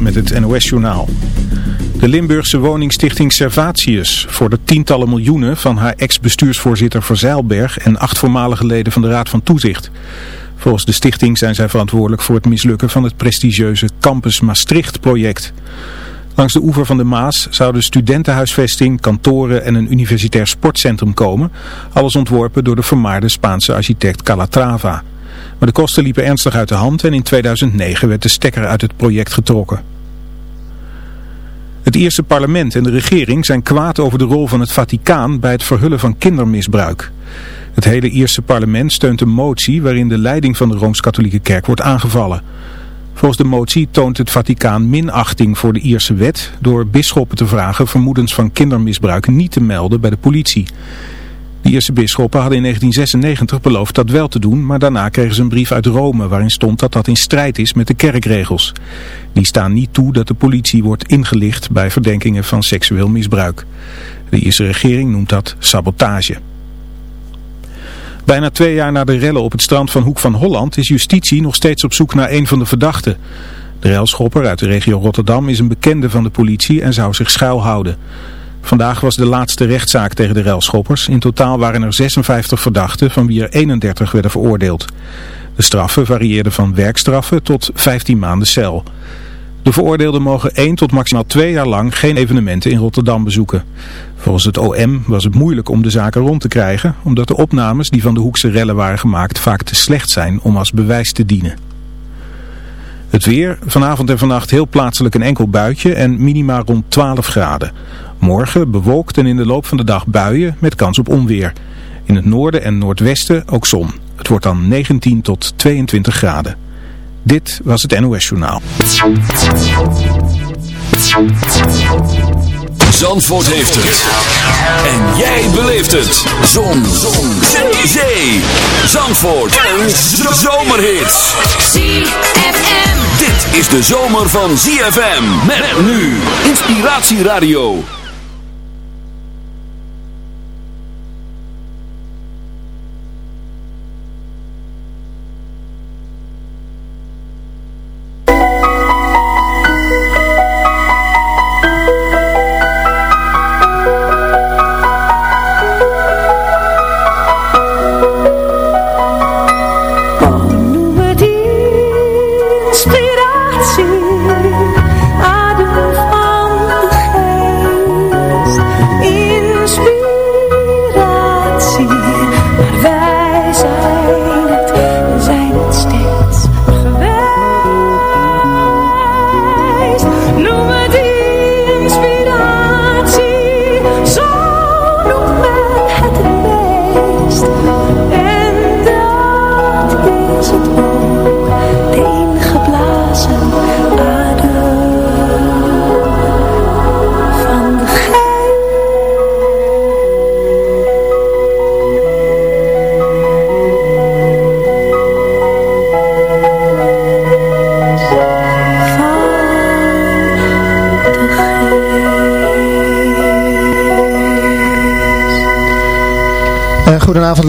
Met het NOS-journaal. De Limburgse woningstichting Servatius voor de tientallen miljoenen van haar ex-bestuursvoorzitter Verzeilberg en acht voormalige leden van de Raad van Toezicht. Volgens de stichting zijn zij verantwoordelijk voor het mislukken van het prestigieuze Campus Maastricht-project. Langs de oever van de Maas zouden studentenhuisvesting, kantoren en een universitair sportcentrum komen. Alles ontworpen door de vermaarde Spaanse architect Calatrava. Maar de kosten liepen ernstig uit de hand en in 2009 werd de stekker uit het project getrokken. Het Ierse parlement en de regering zijn kwaad over de rol van het Vaticaan bij het verhullen van kindermisbruik. Het hele Ierse parlement steunt een motie waarin de leiding van de Rooms-Katholieke Kerk wordt aangevallen. Volgens de motie toont het Vaticaan minachting voor de Ierse wet door bisschoppen te vragen vermoedens van kindermisbruik niet te melden bij de politie. De Ierse bisschoppen hadden in 1996 beloofd dat wel te doen, maar daarna kregen ze een brief uit Rome waarin stond dat dat in strijd is met de kerkregels. Die staan niet toe dat de politie wordt ingelicht bij verdenkingen van seksueel misbruik. De Ierse regering noemt dat sabotage. Bijna twee jaar na de rellen op het strand van Hoek van Holland is justitie nog steeds op zoek naar een van de verdachten. De railschopper uit de regio Rotterdam is een bekende van de politie en zou zich schuilhouden. Vandaag was de laatste rechtszaak tegen de railschoppers. In totaal waren er 56 verdachten, van wie er 31 werden veroordeeld. De straffen varieerden van werkstraffen tot 15 maanden cel. De veroordeelden mogen 1 tot maximaal 2 jaar lang geen evenementen in Rotterdam bezoeken. Volgens het OM was het moeilijk om de zaken rond te krijgen, omdat de opnames die van de Hoekse rellen waren gemaakt vaak te slecht zijn om als bewijs te dienen. Het weer, vanavond en vannacht heel plaatselijk een enkel buitje en minima rond 12 graden. Morgen bewolkt en in de loop van de dag buien met kans op onweer. In het noorden en noordwesten ook zon. Het wordt dan 19 tot 22 graden. Dit was het NOS Journaal. Zandvoort heeft het. En jij beleeft het. Zon. Zon. Zee. Zee. Zandvoort. Een zomerhit. ZFM. Dit is de zomer van ZFM. Met nu. Inspiratieradio.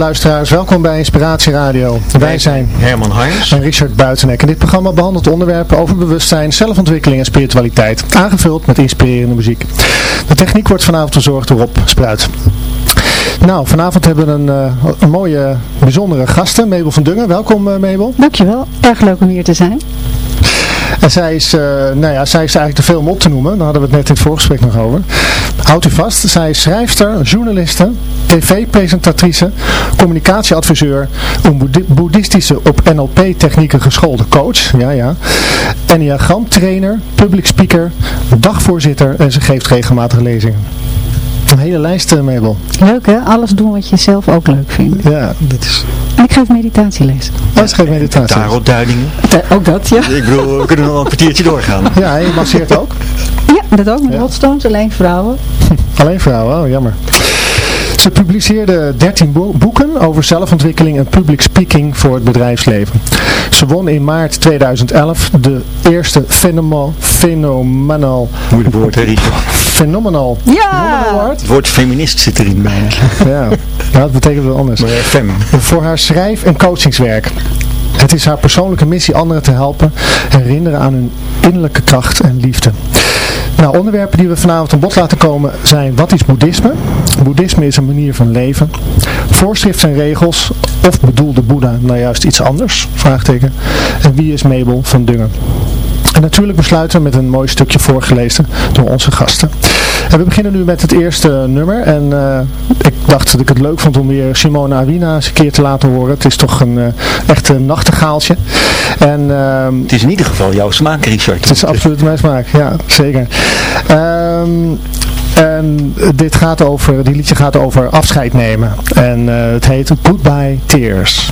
Luisteraars, welkom bij Inspiratie Radio. Wij zijn Herman Harms. en Richard Buitenek en dit programma behandelt onderwerpen over bewustzijn, zelfontwikkeling en spiritualiteit, aangevuld met inspirerende muziek. De techniek wordt vanavond verzorgd door Rob Spruit. Nou, vanavond hebben we een, eh, een mooie, bijzondere gasten, Mabel van Dungen. Welkom eh, Mabel. Dankjewel, erg leuk om hier te zijn. En zij is, eh, nou ja, zij is eigenlijk te veel om op te noemen. Daar hadden we het net in het voorgesprek nog over. Houdt u vast, zij is schrijfster, journaliste, tv-presentatrice, communicatieadviseur, een boeddhi- boeddhistische op NLP-technieken geschoolde coach, ja ja, enneagramtrainer, public speaker, dagvoorzitter en ze geeft regelmatig lezingen. Een hele lijst, eh, Mabel. Leuk hè, alles doen wat je zelf ook leuk vindt. Ja, dat is... En ik geef meditatielessen. Dat is geen meditatie. Tarotduidingen. Eh, Ook dat, ja. Ik bedoel, we kunnen nog wel een kwartiertje doorgaan. Ja, en je masseert ook. Ja, dat ook met Ja. hotstones, alleen vrouwen. Alleen vrouwen, oh jammer. Ze publiceerde 13 bo- boeken over zelfontwikkeling en public speaking voor het bedrijfsleven. Ze won in maart 2011 de eerste Phenomenal, phenomenal, Moeilijk woord, hè, phenomenal, Ja! phenomenal award. Het woord feminist zit erin bijna. Ja, nou, dat betekent wel anders. Maar fem. Voor haar schrijf- en coachingswerk. Het is haar persoonlijke missie anderen te helpen herinneren aan hun innerlijke kracht en liefde. Nou, onderwerpen die we vanavond aan bod laten komen zijn wat is boeddhisme? Boeddhisme is een manier van leven. Voorschriften en regels of bedoelde Boeddha nou juist iets anders? Vraagteken. En wie is Mabel van Dungen? En natuurlijk besluiten we met een mooi stukje voorgelezen door onze gasten. En we beginnen nu met het eerste nummer. En eh, ik dacht dat ik het leuk vond om weer Simona Awina eens een keer te laten horen. Het is toch een uh, echt een nachtegaaltje. En, ehm, Het is in ieder geval jouw smaak, Richard. het is absoluut mijn smaak, ja, zeker. Ehm, en dit gaat over, die liedje gaat over afscheid nemen. En eh, het heet Goodbye Tears.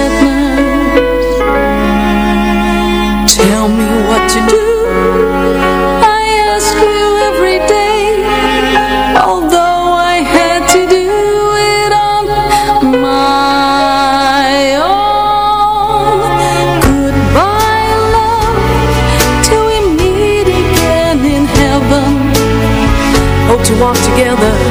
walk together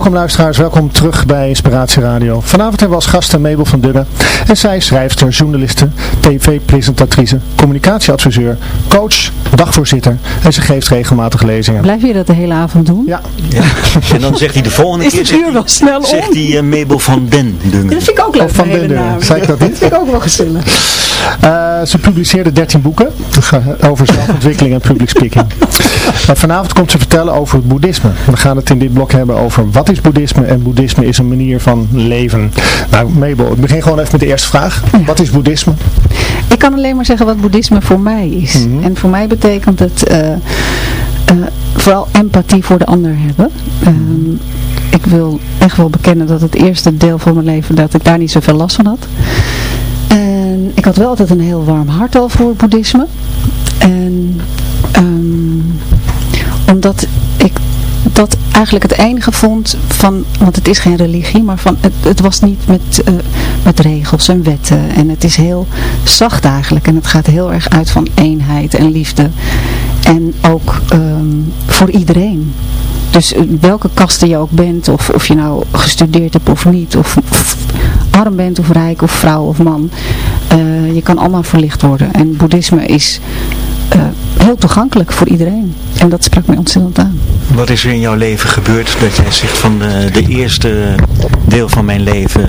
Welkom luisteraars, welkom terug bij Inspiratie Radio. Vanavond hebben we als gasten Mabel van Duggen. En zij is schrijfster, journaliste, tv-presentatrice, communicatieadviseur, coach, dagvoorzitter. En ze geeft regelmatig lezingen. Blijf je dat de hele avond doen? Ja, Ja. En dan zegt hij de volgende Is keer... het zegt uur hij- wel snel om? Zegt hij eh, Mabel van Den Dungen. Dat vind ik ook leuk. Of van Dender. naam. Zei ik dat niet? Dat vind ik ook wel gezellig. Eh, ze publiceerde 13 boeken over zelfontwikkeling en public speaking. En vanavond komt ze vertellen over het boeddhisme. We gaan het in dit blok hebben over wat is boeddhisme en boeddhisme is een manier van leven. Nou Mabel, ik begin gewoon even met de eerste vraag. Wat is boeddhisme? Ik kan alleen maar zeggen wat boeddhisme voor mij is. Mhm. En voor mij betekent het eh, eh, vooral empathie voor de ander hebben. Ehm, ik wil echt wel bekennen dat het eerste deel van mijn leven dat ik daar niet zoveel last van had. Ik had wel altijd een heel warm hart al voor boeddhisme. En ehm, omdat ik dat eigenlijk het enige vond van, want het is geen religie, maar van het, het was niet met, eh, met regels en wetten. En het is heel zacht eigenlijk. En het gaat heel erg uit van eenheid en liefde. En ook ehm, voor iedereen. Dus eh, welke kasten je ook bent, of, of je nou gestudeerd hebt of niet, of, arm bent of rijk of vrouw of man, je kan allemaal verlicht worden. En boeddhisme is eh, heel toegankelijk voor iedereen. En dat sprak mij ontzettend aan. Wat is er in jouw leven gebeurd dat jij zegt van eh, de eerste deel van mijn leven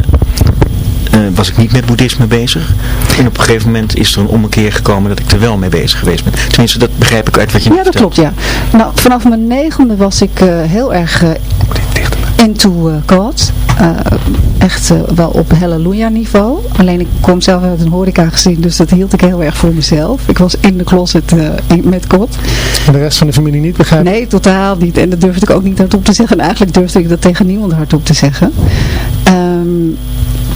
eh, was ik niet met boeddhisme bezig. En op een gegeven moment is er een ommekeer gekomen dat ik er wel mee bezig geweest ben. Tenminste, dat begrijp ik uit wat je Ja, dat vertelt. klopt, ja. Nou, vanaf mijn negende was ik eh, heel erg eh, into eh, God. Eh, echt wel op halleluja niveau. Alleen ik kom zelf uit een horeca gezin, dus dat hield ik heel erg voor mezelf. Ik was in de closet eh, in- met God. En de rest van de familie niet begrijpen? Nee, totaal niet. En dat durfde ik ook niet hardop te zeggen. En eigenlijk durfde ik dat tegen niemand hardop te zeggen. Ehm,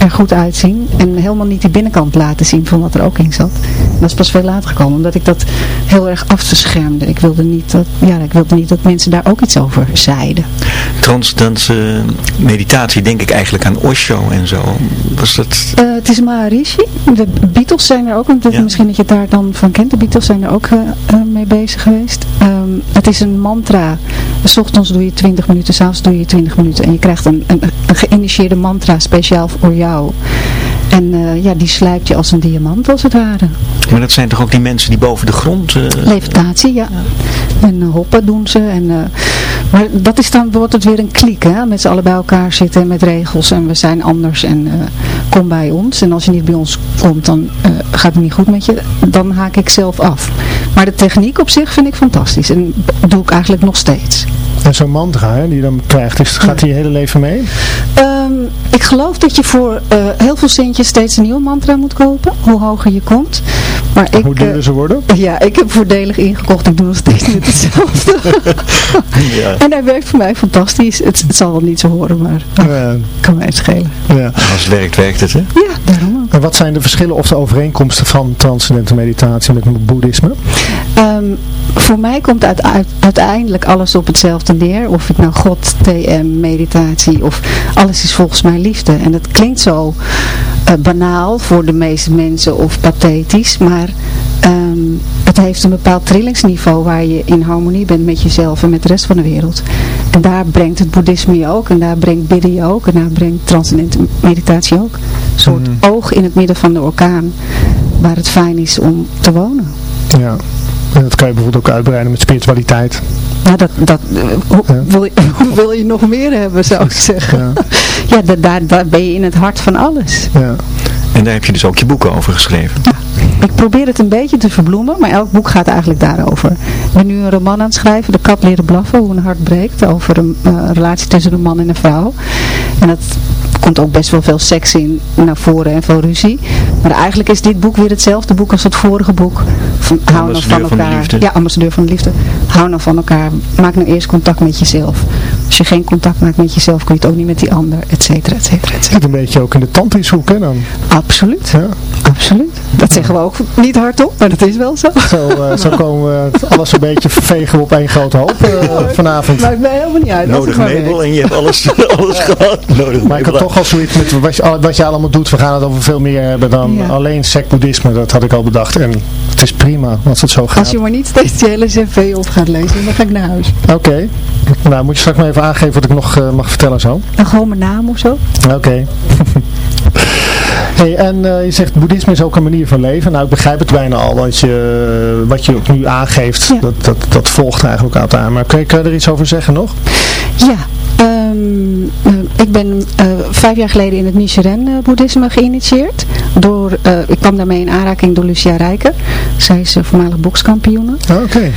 er goed uitzien. En helemaal niet die binnenkant laten zien van wat er ook in zat. En dat is pas veel later gekomen. Omdat ik dat heel erg afschermde. Ik wilde niet dat, ja, ik wilde niet dat mensen daar ook iets over zeiden. Transcendense meditatie denk ik eigenlijk aan Osho en zo. Was dat... Eh, het is Maharishi. De Beatles zijn er ook, want Ja. misschien dat je het daar dan van kent. De Beatles zijn er ook eh, eh, mee bezig geweest. Ehm, het is een mantra. S ochtends doe je 20 minuten, s'avonds doe je 20 minuten. En je krijgt een, een, een geïnitieerde mantra speciaal voor jou. En eh, ja, die slijpt je als een diamant als het ware. Maar dat zijn toch ook die mensen die boven de grond... eh, Levitatie, ja. En eh, hoppen doen ze. En, maar dat is dan, wordt het weer een kliek, hè. Met z'n allen bij elkaar zitten met regels. En we zijn anders. En kom bij ons. En als je niet bij ons komt, dan eh, gaat het niet goed met je. Dan haak ik zelf af. Maar de techniek op zich vind ik fantastisch. En doe ik eigenlijk nog steeds. En zo'n mantra hè, die je dan krijgt, is, gaat die je hele leven mee? Ehm, ik geloof dat je voor eh, heel veel centjes steeds een nieuwe mantra moet kopen. Hoe hoger je komt. Maar ik, Hoe eh, duurder ze worden? ja, ik heb voordelig ingekocht. Ik doe nog steeds net hetzelfde. ja. En hij werkt voor mij fantastisch. Het, het zal wel niet zo horen, maar ach, Ja, kan mij het schelen. ja. Als het werkt, werkt het, hè? Ja, daarom ook. En wat zijn de verschillen of de overeenkomsten van transcendente meditatie met boeddhisme? Ehm, voor mij komt uit, uit- uiteindelijk alles op hetzelfde neer. Of ik nou God, TM, meditatie of alles is volgens mij liefde. En dat klinkt zo eh, banaal voor de meeste mensen of pathetisch. Maar ehm, het heeft een bepaald trillingsniveau waar je in harmonie bent met jezelf en met de rest van de wereld. En daar brengt het boeddhisme je ook. En daar brengt bidden je ook. En daar brengt transcendente meditatie ook. Een soort oog in het midden van de orkaan. Waar het fijn is om te wonen. Ja. En dat kan je bijvoorbeeld ook uitbreiden met spiritualiteit. Nou, dat, dat, eh, hoe, Ja. wil je, hoe wil je nog meer hebben, zou ik zeggen. Ja. Ja, da- daar, daar ben je in het hart van alles. Ja. En daar heb je dus ook je boeken over geschreven. Ik probeer het een beetje te verbloemen, maar elk boek gaat eigenlijk daarover. Ik ben nu een roman aan het schrijven, De kat leren blaffen, hoe een hart breekt. Over een eh, relatie tussen een man en een vrouw. En dat komt ook best wel veel seks in naar voren en veel ruzie. Maar eigenlijk is dit boek weer hetzelfde boek als het vorige boek. Van, hou nou Ambassadeur van van de elkaar. liefde. Ja, ambassadeur van de liefde. Hou nou van elkaar. Maak nou eerst contact met jezelf. Als je geen contact maakt met jezelf, kun je het ook niet met die ander, et cetera, et cetera, et cetera. Een beetje ook in de tantrische hoek, hè dan? Absoluut. Ja. Absoluut. Dat zeggen we ook niet hardop, maar dat is wel zo. Zo, eh, zo komen we het alles een beetje vegen we op één grote hoop eh, vanavond. Maakt mij helemaal niet uit. Nodig en je hebt alles, alles gehad. Nodig Maar ik had Mabel. Toch al zoiets met wat je, wat je allemaal doet. We gaan het over veel meer hebben dan Ja. alleen sec-boeddhisme. Dat had ik al bedacht. En het is prima als het zo gaat. Als je maar niet steeds die hele cv op gaat lezen, dan ga ik naar huis. Oké. Nou, moet je straks maar even aangeven wat ik nog eh, mag vertellen zo. Dan gewoon mijn naam of zo. Oké. Hey, en eh, je zegt boeddhisme is ook een manier van leven. Nou, ik begrijp het bijna al. Want je, wat je ook nu aangeeft, Ja. dat, dat, dat volgt eigenlijk uit aan. Maar kun je, kun je er iets over zeggen nog? Ja, ehm, eh, ik ben eh, vijf jaar geleden in het Nichiren-boeddhisme geïnitieerd. Door, ik kwam daarmee in aanraking door Lucia Rijker. Zij is voormalig bokskampioene. Ah, Oké.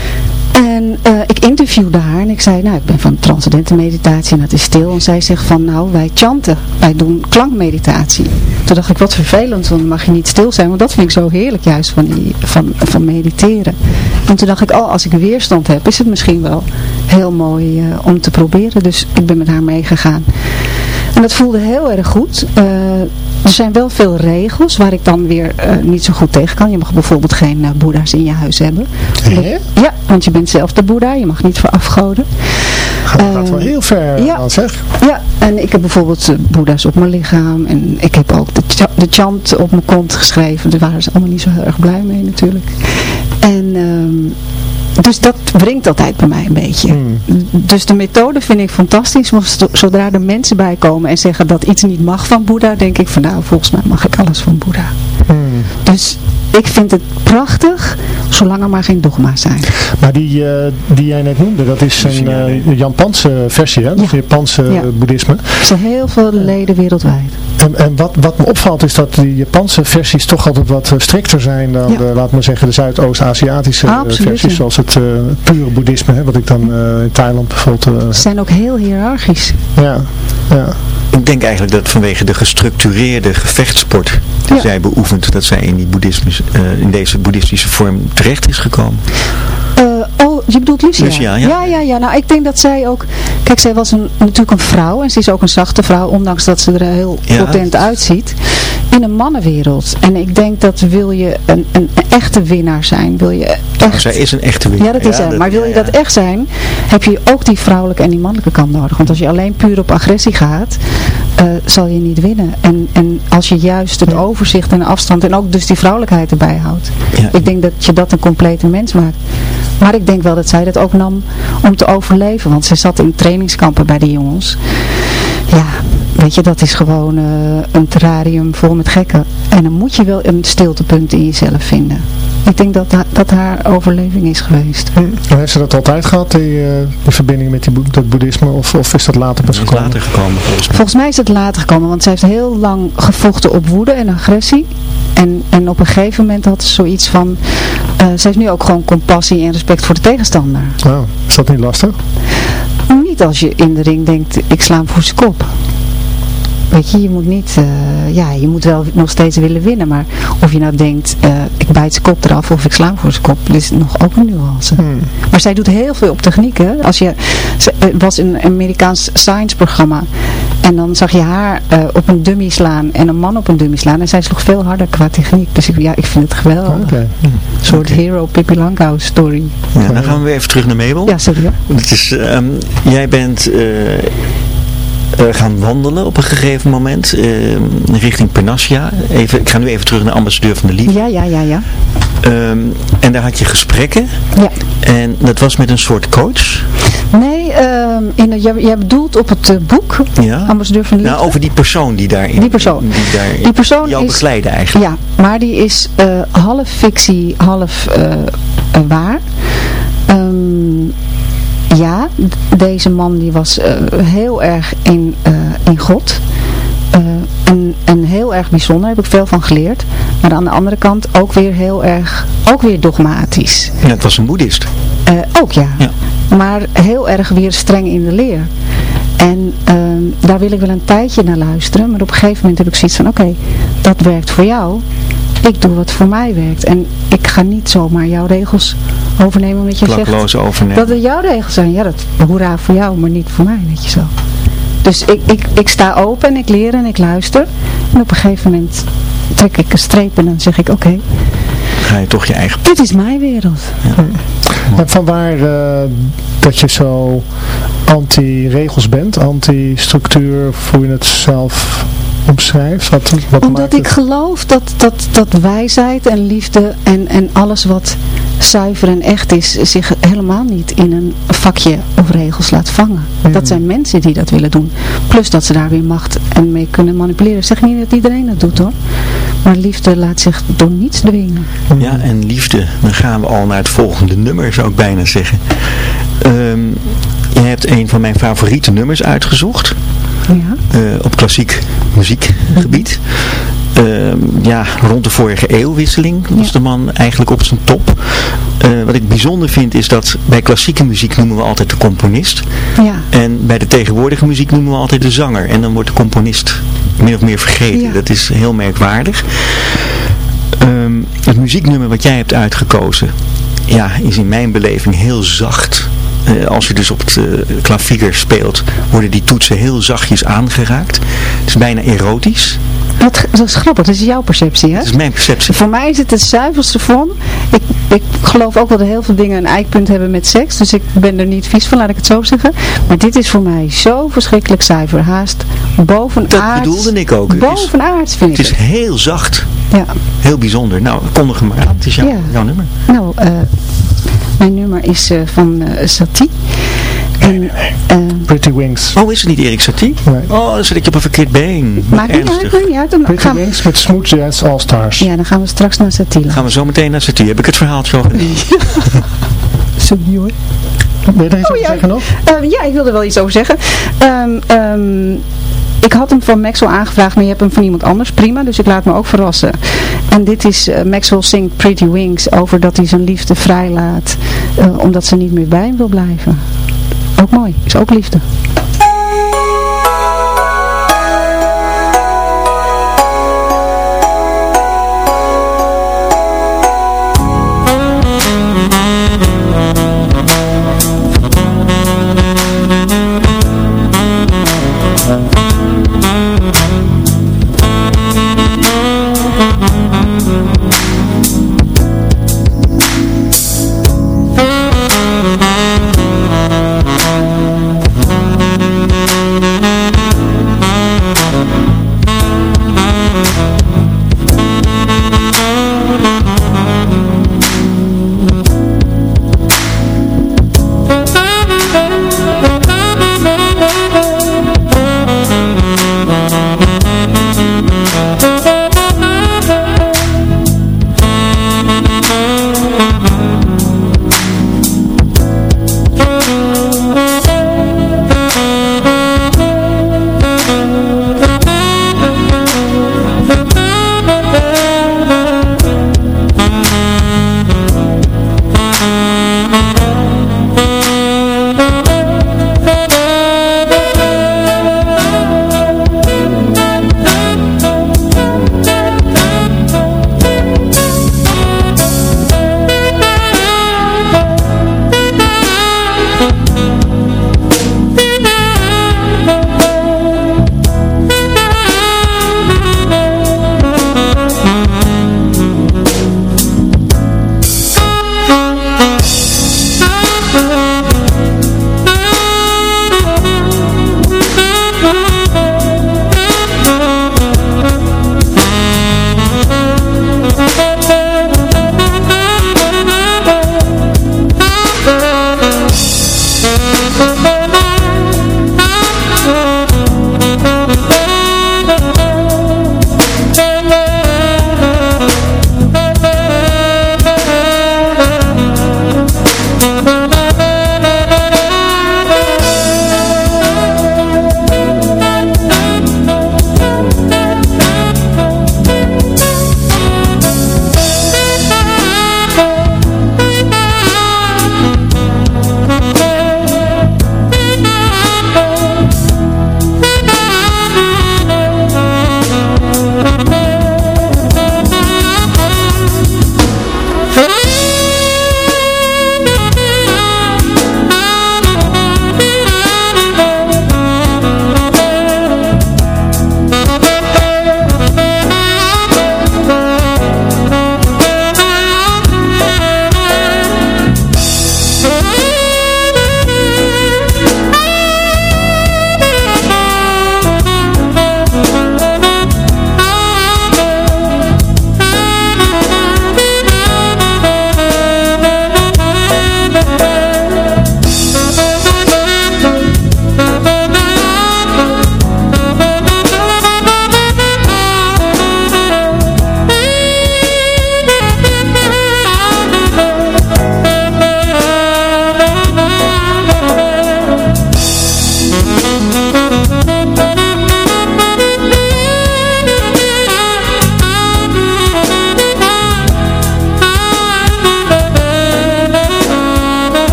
En eh, ik interviewde haar en ik zei, nou ik ben van transcendente meditatie en dat is stil. En zij zegt van, nou wij chanten, wij doen klankmeditatie. Toen dacht ik, wat vervelend, want dan mag je niet stil zijn. Want dat vind ik zo heerlijk juist van, die, van, van mediteren. En toen dacht ik, oh als ik weerstand heb, is het misschien wel heel mooi eh, om te proberen. Dus ik ben met haar meegegaan. En dat voelde heel erg goed. Eh, er zijn wel veel regels waar ik dan weer eh, niet zo goed tegen kan. Je mag bijvoorbeeld geen eh, boeddha's in je huis hebben. Ja, want je bent zelf de boeddha. Je mag niet verafgoden. Dat gaat wel Eh, heel ver, ja. aan, zeg. Ja, en ik heb bijvoorbeeld boeddha's op mijn lichaam. En ik heb ook de chant op mijn kont geschreven. Daar waren ze allemaal niet zo heel erg blij mee natuurlijk. En... ehm, dus dat wringt altijd bij mij een beetje. Hmm. Dus de methode vind ik fantastisch. Zodra er mensen bij komen en zeggen dat iets niet mag van Boeddha, denk ik van nou, volgens mij mag ik alles van Boeddha. Hmm. Dus ik vind het prachtig, zolang er maar geen dogma's zijn. Maar die, eh, die jij net noemde, dat is een eh, Japanse versie, hè? Dat is Ja. Japanse Ja. boeddhisme. Er zijn heel veel leden wereldwijd. En, en wat, wat me opvalt is dat die Japanse versies toch altijd wat eh, strikter zijn dan, Ja. de, laat maar zeggen, de Zuidoost-Aziatische eh, versies. Zoals het eh, pure boeddhisme, hè, wat ik dan eh, in Thailand bijvoorbeeld... Ze zijn ook heel hiërarchisch. ja, ja. Ik denk eigenlijk dat vanwege de gestructureerde gevechtssport die Ja. zij beoefent, dat zij in, die boeddhisme, eh, in deze boeddhistische vorm terecht is gekomen. Oh, je bedoelt Lucia? Lucia, ja. ja. Ja, ja, Nou, ik denk dat zij ook... Kijk, zij was een, natuurlijk een vrouw. En ze is ook een zachte vrouw, ondanks dat ze er heel Ja. potent uitziet. In een mannenwereld. En ik denk dat wil je een, een, echte winnaar zijn. Wil je echt... zij is een echte winnaar. Ja, dat is zij. Maar wil je ja, dat echt zijn, heb je ook die vrouwelijke en die mannelijke kant nodig. Want als je alleen puur op agressie gaat, eh, zal je niet winnen. En, en als je juist het overzicht en afstand en ook dus die vrouwelijkheid erbij houdt. Ja. Ik denk dat je dat een complete mens maakt. Maar ik denk wel dat zij dat ook nam om te overleven. Want ze zat in trainingskampen bij die jongens. Ja, weet je, dat is gewoon eh, een terrarium vol met gekken. En dan moet je wel een stiltepunt in jezelf vinden. Ik denk dat, dat haar overleving is geweest. En heeft ze dat altijd gehad, die, eh, die verbinding met die, dat boeddhisme? Of, of is dat later pas gekomen? later gekomen volgens mij. Volgens mij is het later gekomen, want zij heeft heel lang gevochten op woede en agressie. En, en op een gegeven moment had ze zoiets van, eh ze heeft nu ook gewoon compassie en respect voor de tegenstander. Oh, is dat niet lastig? Niet als je in de ring denkt, ik sla hem voor zijn kop. Weet je, je moet niet, eh, ja, je moet wel nog steeds willen winnen, maar of je nou denkt, eh, ik bijt zijn kop eraf of ik sla hem voor zijn kop, dat is nog ook een nuance. Hmm. Maar zij doet heel veel op techniek, hè. Als je, ze eh, was in een Amerikaans science programma en dan zag je haar eh, op een dummy slaan en een man op een dummy slaan en zij sloeg veel harder qua techniek. Dus ik, ja, ik vind het geweldig. Oké. Een soort hero Pippi Langkous story. Ja, dan gaan we weer even terug naar Mabel. Ja, sorry. Het is, ehm, jij bent gaan wandelen op een gegeven moment ehm, richting Panassia. Even, ik ga nu even terug naar ambassadeur van de Liefde. Ja, ja, ja, ja. Ehm, en daar had je gesprekken. Ja. En dat was met een soort coach. Nee, ehm, in jij, jij bedoelt op het eh, boek, Ja. Ambassadeur van de Liefde? Nou, over die persoon die daarin Die persoon. die daar Die persoon jou is- begeleidde eigenlijk. Ja, maar die is eh, half fictie, half eh, eh, waar. Ja, deze man die was eh, heel erg in, eh, in God. Eh, en, en heel erg bijzonder, heb ik veel van geleerd. Maar aan de andere kant ook weer heel erg, ook weer dogmatisch. Ja, het was een boeddhist. Ook ja. Ja. Maar heel erg weer streng in de leer. En ehm, daar wil ik wel een tijdje naar luisteren. Maar op een gegeven moment heb ik zoiets van, oké, dat werkt voor jou. Ik doe wat voor mij werkt. En ik ga niet zomaar jouw regels overnemen omdat je zegt Klakloos overnemen. dat het jouw regels zijn. Ja, dat hoera voor jou, maar niet voor mij, weet je zo. Dus ik, ik, ik sta open en ik leer en ik luister. En op een gegeven moment trek ik een streep en dan zeg ik, oké, Ga je toch je eigen... dit is mijn wereld. En vanwaar eh, dat je zo anti-regels bent, anti-structuur, hoe je het zelf omschrijft? Wat, wat Omdat ik het- geloof dat, dat, dat wijsheid en liefde en, en alles wat zuiver en echt is, zich helemaal niet in een vakje of regels laat vangen. Dat zijn mensen die dat willen doen. Plus dat ze daar weer macht en mee kunnen manipuleren. Ik zeg niet dat iedereen dat doet hoor. Maar liefde laat zich door niets dwingen. Ja, en liefde. Dan gaan we al naar het volgende nummer, zou ik bijna zeggen. Ehm, je hebt een van mijn favoriete nummers uitgezocht. Ja. eh, op klassiek muziekgebied. Ehm, ja, rond de vorige eeuwwisseling was Ja. de man eigenlijk op zijn top. Eh, wat ik bijzonder vind is dat bij klassieke muziek noemen we altijd de componist. Ja. En bij de tegenwoordige muziek noemen we altijd de zanger. En dan wordt de componist min of meer vergeten. Ja. Dat is heel merkwaardig. Ehm, het muzieknummer wat jij hebt uitgekozen, ja, is in mijn beleving heel zacht. Eh, als je dus op het eh, klavier speelt, worden die toetsen heel zachtjes aangeraakt. Het is bijna erotisch. Dat, dat is grappig, dat is jouw perceptie, hè? Dat is mijn perceptie. Voor mij is het de zuiverste vorm. Ik, ik geloof ook wel dat heel veel dingen een eikpunt hebben met seks. Dus ik ben er niet vies van, laat ik het zo zeggen. Maar dit is voor mij zo verschrikkelijk zuiver. Haast bovenaards. Dat bedoelde ik ook. Het is- Bovenaards vind Het ik is het. heel zacht. Ja. Heel bijzonder. Nou, kondig hem maar aan. Het is jouw, Ja. jouw nummer. Nou, eh, mijn nummer is eh, van eh, Satie. En, eh, Pretty Wings. Oh, is het niet Erik Satie? Nee. Oh, dan zit ik op een verkeerd been. maakt niet uit, maakt niet uit. Dan Pretty Wings met Smooth Jazz All Stars. ja, dan gaan we straks naar Satie. Gaan we zo meteen naar Satie. Heb ik het verhaaltje al gedaan? Sorry hoor. Wil je er iets Oh, over ja. zeggen nog? Ehm, ja, ik wilde er wel iets over zeggen. Ehm, ehm, ik had hem van Maxwell aangevraagd, maar je hebt hem van iemand anders. Prima, dus ik laat me ook verrassen. En dit is, eh, Maxwell Pretty Wings over dat hij zijn liefde vrijlaat. eh, omdat ze niet meer bij hem wil blijven. Ook mooi, is ook liefde.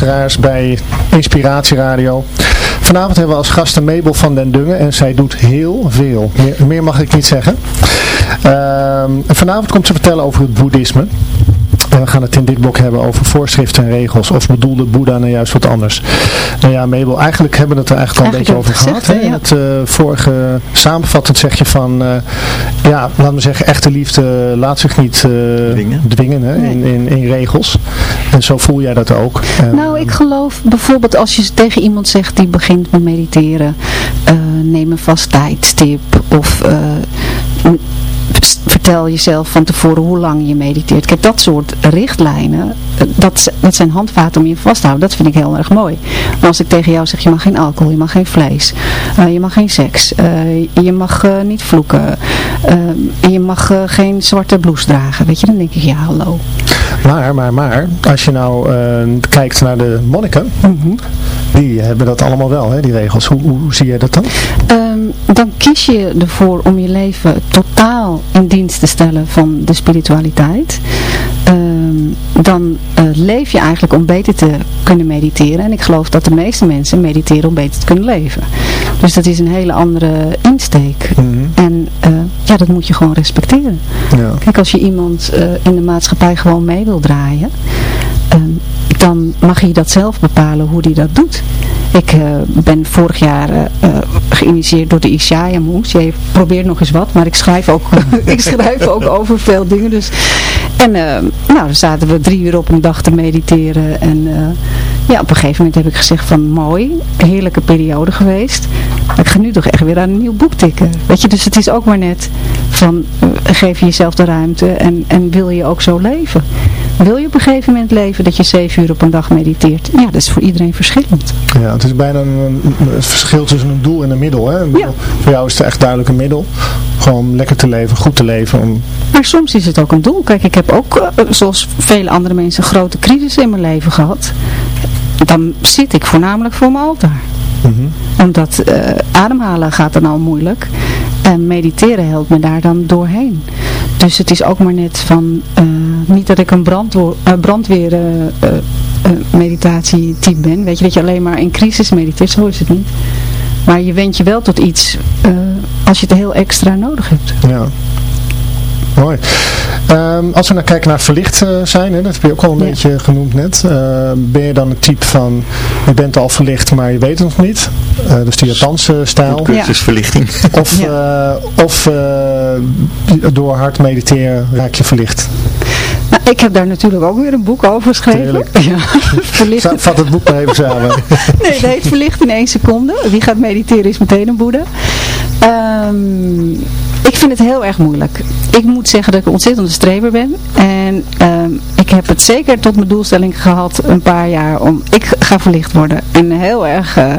Luisteraars bij Inspiratie Radio. Vanavond hebben we als gasten Mabel van den Dungen en zij doet heel veel. Meer, meer mag ik niet zeggen. Ehm, vanavond komt ze vertellen over het boeddhisme. En we gaan het in dit blok hebben over voorschriften en regels. Of bedoelde Boeddha nou juist wat anders? Nou ja, Mabel, eigenlijk hebben we het er eigenlijk al een beetje over gehad. Hè? In het uh, vorige samenvattend zeg je van, uh, ja, laat me zeggen, echte liefde laat zich niet uh, dwingen, dwingen hè? Nee. In, in, in, regels. En zo voel jij dat ook. nou, ik geloof bijvoorbeeld als je tegen iemand zegt die begint met mediteren, neem een vast tijdstip of vertel jezelf van tevoren hoe lang je mediteert. Kijk, dat soort richtlijnen, dat, zijn handvaten om je vast te houden. Dat vind ik heel erg mooi. Maar als ik tegen jou zeg, je mag geen alcohol, je mag geen vlees, uh, je mag geen seks, uh, je mag uh, niet vloeken, je mag geen zwarte blouse dragen. Weet je, dan denk ik, ja, hallo. Maar, maar, maar, als je nou kijkt naar de monniken, mm -hmm. die hebben dat allemaal wel, hè, die regels. Hoe, hoe, zie jij dat dan? Um, dan kies je ervoor om je leven totaal in dienst te stellen van de spiritualiteit. Um, dan uh, leef je eigenlijk om beter te kunnen mediteren. En ik geloof dat de meeste mensen mediteren om beter te kunnen leven. Dus dat is een hele andere insteek. Mm -hmm. En ja, dat moet je gewoon respecteren. Ja. Kijk, als je iemand uh, in de maatschappij gewoon mee wil draaien, um, dan mag je dat zelf bepalen hoe die dat doet. Ik uh, ben vorig jaar uh, geïnitieerd door de Ishaya Moes. Jij probeert nog eens wat, maar ik schrijf ook, ik schrijf ook over veel dingen. Dus. En nou, dan zaten we drie uur op een dag te mediteren. En ja, op een gegeven moment heb ik gezegd van mooi, heerlijke periode geweest. Maar ik ga nu toch echt weer aan een nieuw boek tikken. Weet je, dus het is ook maar net van geef je jezelf de ruimte en, en wil je ook zo leven. Wil je op een gegeven moment leven dat je zeven uur op een dag mediteert? Ja, dat is voor iedereen verschillend. Ja, het is bijna een, het verschil tussen een doel en een middel. Hè? Ja. Voor jou is het echt duidelijk een middel. Gewoon lekker te leven, goed te leven. Om... Maar soms is het ook een doel. Kijk, ik heb ook, uh, zoals vele andere mensen, een grote crisis in mijn leven gehad. Dan zit ik voornamelijk voor mijn altaar. Mm -hmm. Omdat uh, ademhalen gaat dan al moeilijk. En mediteren helpt me daar dan doorheen. Dus het is ook maar net van, uh, niet dat ik een uh, brandweer uh, meditatietype ben. Weet je, dat je alleen maar in crisis mediteert, zo is het niet. Maar je wendt je wel tot iets als je het heel extra nodig hebt. Ja. Mooi. Um, als we nou kijken naar verlicht uh, zijn, hè, dat heb je ook al een ja. beetje genoemd net. Uh, ben je dan het type van, je bent al verlicht, maar je weet het nog niet. Uh, dus die Japanse stijl. Cursusverlichting. Ja. Of, ja. of door hard mediteren raak je verlicht. Nou, ik heb daar natuurlijk ook weer een boek over geschreven. Ja. Verlicht... Vat het boek maar even samen. nee, het heet Verlicht in één seconde. Wie gaat mediteren is meteen een boeddha. Um, ik vind het heel erg moeilijk. Ik moet zeggen dat ik een ontzettende streber ben. En um, ik heb het zeker tot mijn doelstelling gehad een paar jaar om, ik ga verlicht worden. En heel erg uh,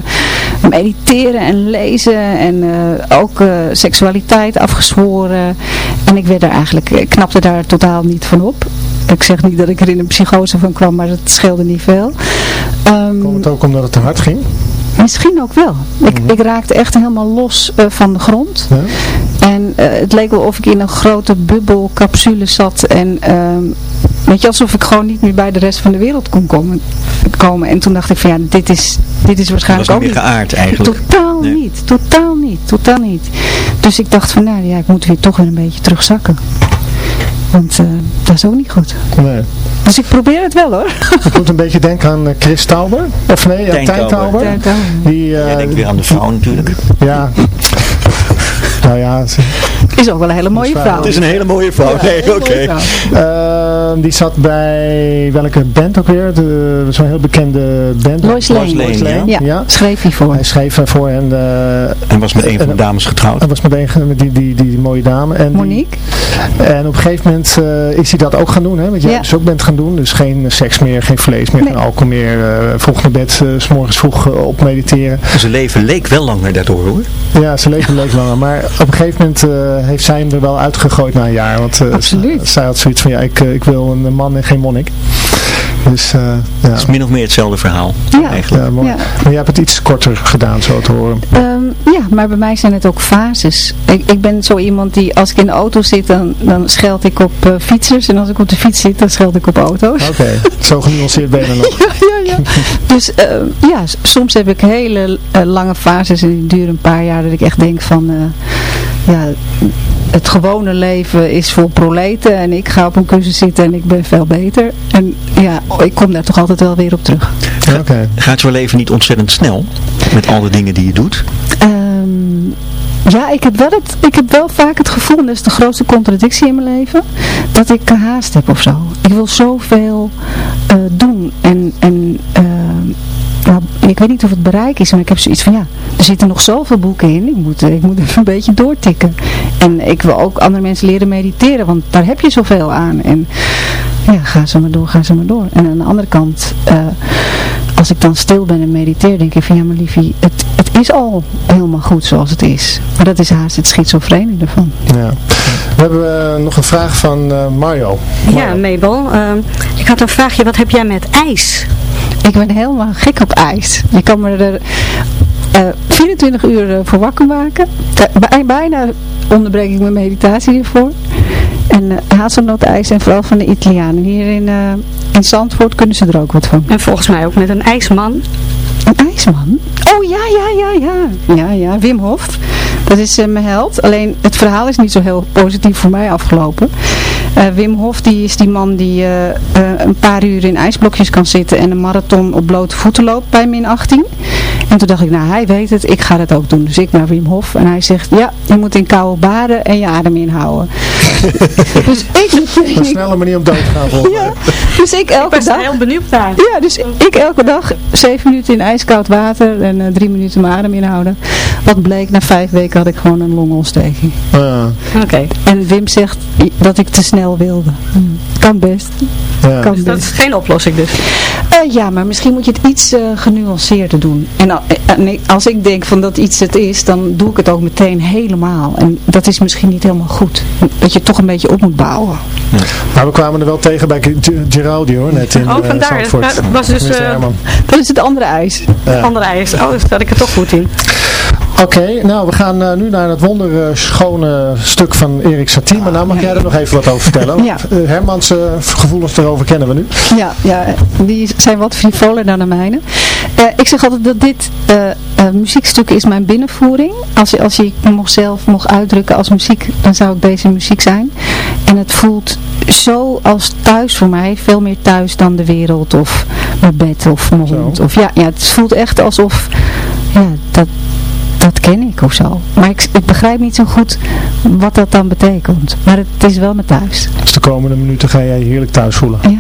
mediteren en lezen en uh, ook uh, seksualiteit afgezworen. En ik werd daar eigenlijk, ik knapte daar totaal niet van op. Ik zeg niet dat ik er in een psychose van kwam, maar dat scheelde niet veel. Um, Komt het ook omdat het te hard ging? Misschien ook wel. Ik, mm. ik raakte echt helemaal los uh, van de grond. Ja? En uh, het leek wel of ik in een grote bubbelcapsule zat. En uh, weet je, alsof ik gewoon niet meer bij de rest van de wereld kon komen. komen. En toen dacht ik van ja, dit is, dit is waarschijnlijk ook niet. geaard eigenlijk. Totaal nee. niet. Totaal niet. Totaal niet. Dus ik dacht van nou ja, ik moet weer toch weer een beetje terugzakken. Want uh, dat is ook niet goed. Nee. Dus ik probeer het wel hoor. Ik moet een beetje denken aan uh, Chris Tauber. Of nee, Tijn Tauber. Tauber. Die, uh, Jij denkt weer aan de vrouw natuurlijk. Ja. Nou ja. Is ook wel een hele mooie vrouw. Het is een hele mooie vrouw. Ja, nee, oké. Okay. Uh, die zat bij welke band ook weer? Zo'n heel bekende band. Lois Lane. Lois Lane, ja. ja. ja. Schreef hij voor. Hij schreef voor en... en was met een van de dames getrouwd. En was met een met die, die, die, die mooie dame. En Monique. Die, en op een gegeven moment uh, is hij dat ook gaan doen. Hè, want jij ja. dus ook bent gaan doen. Dus geen seks meer, geen vlees meer, nee. geen alcohol meer. Uh, vroeg naar bed, uh, s morgens vroeg op mediteren. Zijn leven leek wel langer daardoor hoor. Ja, zijn leven leek langer. Maar op een gegeven moment heeft zij hem er wel uitgegooid na een jaar. Want eh, zij had zoiets van, ja, ik, eh, ik wil een man en geen monnik. Dus eh, ja. Het is min of meer hetzelfde verhaal. Ja. Eigenlijk. Ja, mooi. Ja. Maar jij hebt het iets korter gedaan, zo te horen. Ehm, ja, maar bij mij zijn het ook fases. Ik, ik ben zo iemand die, als ik in de auto zit, dan, dan scheld ik op eh, fietsers. En als ik op de fiets zit, dan scheld ik op auto's. Oké, zo genuanceerd ben je dan nog. Dus ehm, ja, soms heb ik hele eh, lange fases en die duren een paar jaar dat ik echt denk van, eh, ja, het gewone leven is voor proleten en ik ga op een kussen zitten en ik ben veel beter. En ja, ik kom daar toch altijd wel weer op terug. Oké. Gaat jouw leven niet ontzettend snel? Met al de dingen die je doet? Ehm, ja, ik heb, wel het, ik heb wel vaak het gevoel, en dat is de grootste contradictie in mijn leven, dat ik haast heb of zo. Ik wil zoveel eh, doen. En, en nou, ik weet niet of het bereik is, maar ik heb zoiets van, ja, er zitten nog zoveel boeken in. Ik moet, eh, ik moet even een beetje doortikken. En ik wil ook andere mensen leren mediteren, want daar heb je zoveel aan. En ja, ga zo maar door, ga zo maar door. En aan de andere kant... eh, als ik dan stil ben en mediteer, denk ik van ja, maar liefie, het, het is al helemaal goed zoals het is. Maar dat is haast het schizofrene ervan. Ja. We hebben eh, nog een vraag van eh, Mario. Ja, Mabel. ehm, ik had een vraagje. Wat heb jij met ijs? Ik ben helemaal gek op ijs. Je kan me er eh, 24 uur eh, voor wakker maken. Bij- bijna onderbreek ik mijn meditatie ervoor. En eh hazelnootijs en vooral van de Italianen. Hier in, eh, in Zandvoort kunnen ze er ook wat van. En volgens mij ook met een ijsman. Een ijsman? Oh ja, ja, ja, ja. Ja, ja, Wim Hof. Dat is eh, mijn held. Alleen het verhaal is niet zo heel positief voor mij afgelopen. Eh, Wim Hof die is die man die eh, eh, een paar uur in ijsblokjes kan zitten en een marathon op blote voeten loopt bij min 18. En toen dacht ik, nou hij weet het, ik ga dat ook doen. Dus ik naar Wim Hof en hij zegt, ja, je moet in koude baden en je adem inhouden. dus ik Een snelle manier om dood te gaan volgens mij. ja, dus ik elke dag... heel benieuwd naar. Ja, dus ik elke dag zeven minuten in ijskoud water en eh, drie minuten mijn adem inhouden. Wat bleek, na vijf weken had ik gewoon een longontsteking. Ja, Oké. En Wim zegt dat ik te snel wilde. Hm, Kan best. Ja. Kan Dus dat is geen oplossing dus. Eh, ja, maar misschien moet je het iets eh, genuanceerder doen. En, eh, als ik denk van dat iets het is, dan doe ik het ook meteen helemaal. En dat is misschien niet helemaal goed. Dat je het toch een beetje op moet bouwen. Maar we kwamen er wel tegen bij Geraldi hoor, net in Oh, vandaar. Zandvoort. Dat was dus, eh. Dat is het andere ijs. Ja. Andere ijs. Oh, daar zat ik er toch goed in. Oké, nou we gaan eh, nu naar het wonderschone stuk van Erik Satie. Maar nou mag jij er nog even wat over vertellen. Ja. Eh, Hermans eh, gevoelens erover kennen we nu. Ja, ja, die zijn wat frivoler dan de mijne. Eh, ik zeg altijd dat dit eh, eh, muziekstuk is mijn binnenvoering. Als, als je nog zelf mocht uitdrukken als muziek, dan zou ik deze muziek zijn. En het voelt zo als thuis voor mij. Veel meer thuis dan de wereld of mijn bed of mijn hond. Of, ja, ja, het voelt echt alsof, ja, dat, dat ken ik of zo. Maar ik, ik begrijp niet zo goed wat dat dan betekent. Maar het is wel mijn thuis. Dus de komende minuten ga jij je heerlijk thuis voelen. Ja.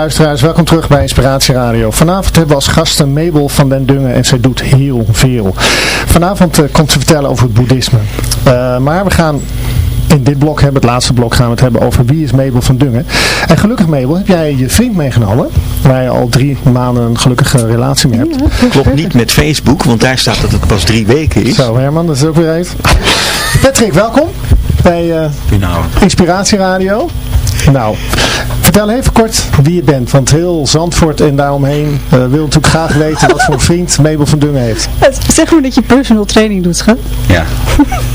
Luisteraars, welkom terug bij Inspiratie Radio. Vanavond hebben we als gasten Mabel van den Dungen en zij doet heel veel. Vanavond eh, komt ze vertellen over het boeddhisme. Eh, maar we gaan in dit blok hebben, het laatste blok, gaan we het hebben over wie is Mabel van Dungen. En gelukkig Mabel, heb jij je vriend meegenomen, waar je al drie maanden een gelukkige relatie mee hebt. Klopt niet met Facebook, want daar staat dat het pas drie weken is. Zo Herman, dat is ook weer even. Patrick, welkom bij eh, Nou, Inspiratie Radio. Nou, vertel even kort wie je bent, want heel Zandvoort en daaromheen eh, wil natuurlijk graag weten wat voor vriend Mabel van Dungen heeft. Zeg maar dat je personal training doet, schat. Ja,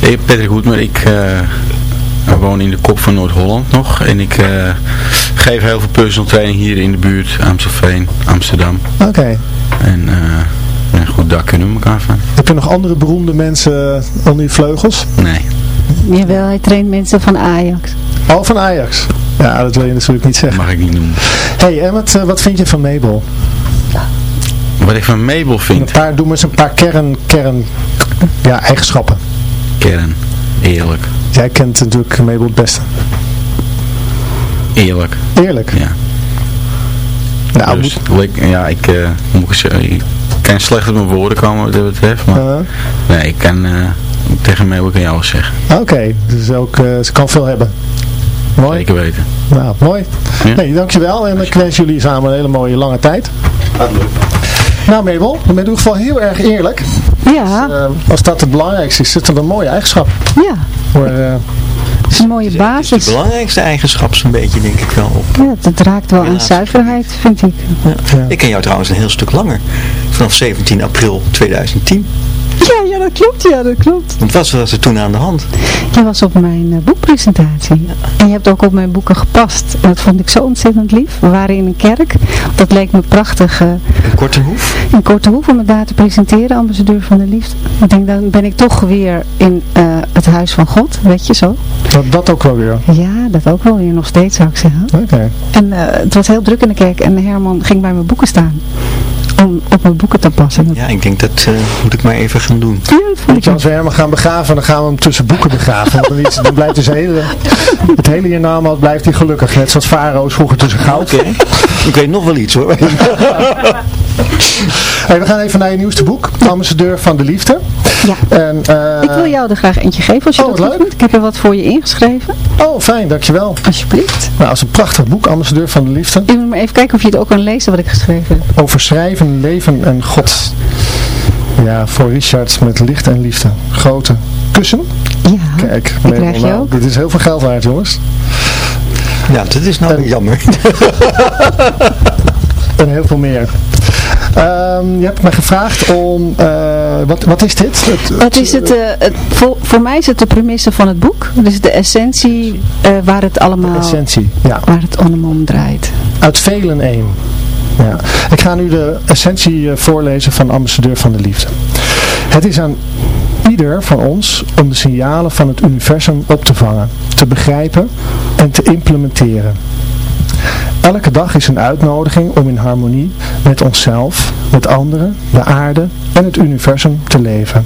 ik ben Patrick Hoedmer. Ik eh, woon in de kop van Noord-Holland nog. En ik eh, geef heel veel personal training hier in de buurt. Amstelveen, Amsterdam. Oké. En uh, ja, goed, daar kunnen we elkaar van. Heb je nog andere beroemde mensen onder je vleugels? Nee. Jawel, hij traint mensen van Ajax. Oh, van Ajax. Ja, dat wil je natuurlijk niet zeggen. Mag ik niet noemen. hey, en wat, eh, wat vind je van Mabel? Wat ik van Mabel Een vind. paar, doe maar eens een paar kern, kern ja, eigenschappen. Kern. Eerlijk. Jij kent natuurlijk Mabel het beste. Eerlijk. Eerlijk. Ja. Nou, dus, ik, ja, ik, eh, hoe moet ik zeggen, ik kan slecht op mijn woorden komen wat dat betreft. Maar Uh, nee, ik kan eh, tegen Mabel kan je alles zeggen. Oké, dus ook, eh, ze kan veel hebben. Mooi. Zeker weten. Nou, mooi. Ja. Nee, dankjewel en ik wens jullie samen een hele mooie lange tijd. Nou Mabel, je bent in ieder geval heel erg eerlijk. Ja, Eh, als dat het belangrijkste is, zit er een mooie eigenschap ja. voor... eh, Het is een mooie de basis. belangrijkste eigenschap zo'n beetje, denk ik wel op. Ja, het raakt wel aan zuiverheid, vind ik. Ja. Ik ken jou trouwens een heel stuk langer. Vanaf 17 april 2010. Dat klopt. Ja, dat klopt. Want wat was er toen aan de hand? Je was op mijn eh, boekpresentatie. En je hebt ook op mijn boeken gepast. En dat vond ik zo ontzettend lief. We waren in een kerk. Dat leek me prachtig. eh, Een korte hoef? in Korte Hoef om het daar te presenteren, ambassadeur van de liefde. Ik denk, dan ben ik toch weer in eh, het huis van God, weet je zo. dat, dat ook wel weer. Ja, dat ook wel weer nog steeds zou ik zeggen. Oké. En eh, het was heel druk in de kerk en Herman ging bij mijn boeken staan. Om op mijn boeken te passen. Dat, Ja, ik denk dat eh, moet ik maar even gaan doen. ja, dat Weet je, als we Herman gaan begraven, dan gaan we hem tussen boeken begraven. Want dan, is, dan blijft dus hele, het hele hiernamaals blijft hij gelukkig. Net zoals Farao's vroeger tussen goud. Ik weet nog wel iets hoor. Hey, we gaan even naar je nieuwste boek, Ambassadeur van de Liefde. Ja. En, eh, Ik wil jou er graag eentje geven als je Oh, dat leuk. vindt. Ik heb er wat voor je ingeschreven, Oh, fijn, dankjewel. alsjeblieft. Nou, het is een prachtig boek, Ambassadeur van de Liefde. Ik moet maar even kijken of je het ook kan lezen wat ik geschreven heb. Over schrijven, leven en God. Ja, voor Richard met licht en liefde. Grote kussen. Ja, Kijk, die Mabel, krijg je nou, ook. dit is heel veel geld waard, jongens. Ja, dat is nou En- jammer. En heel veel meer. Ehm, je hebt me gevraagd om, eh, wat, wat is dit? Het, Wat is het, eh, het- voor, voor mij is het de premisse van het boek. Dus de essentie eh, waar het allemaal, essentie, ja. waar het allemaal om draait. Uit velen één. Ja. Ik ga nu de essentie eh, voorlezen van Ambassadeur van de Liefde. Het is aan ieder van ons om de signalen van het universum op te vangen, te begrijpen en te implementeren. Elke dag is een uitnodiging om in harmonie met onszelf, met anderen, de aarde en het universum te leven.